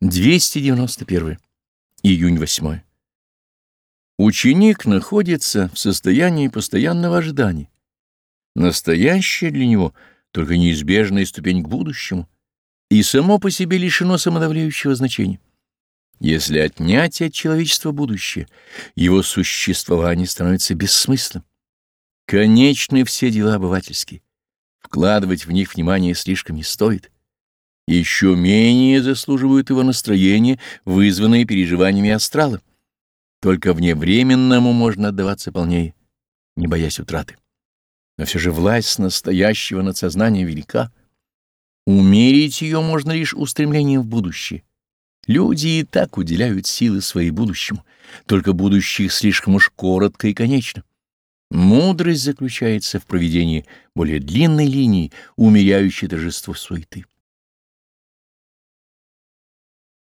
291. Июнь 8. Ученик находится в состоянии постоянного ожидания. Настоящее для него только неизбежная ступень к будущему, и само по себе лишено самодавляющего значения. Если отнять от человечества будущее, его существование становится бессмысленным. Конечны все дела обывательские. Вкладывать в них внимание слишком не стоит еще менее заслуживают его настроения, вызванные переживаниями астрала. Только вневременному можно отдаваться полнее, не боясь утраты. Но все же власть настоящего над сознанием велика. Умерить ее можно лишь устремлением в будущее. Люди и так уделяют силы своей будущему, только будущее слишком уж коротко и конечно. Мудрость заключается в проведении более длинной линии, умеряющей торжество суеты.